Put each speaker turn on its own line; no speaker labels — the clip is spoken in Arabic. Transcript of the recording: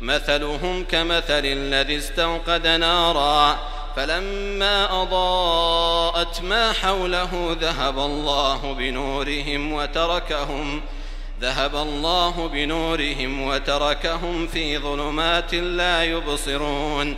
مثلهم كمثل الذي استوقد نارا فلما أضاءت ما حوله ذهب الله بنورهم وتركهم ذهب الله بنورهم وتركهم في ظلمات لا يبصرون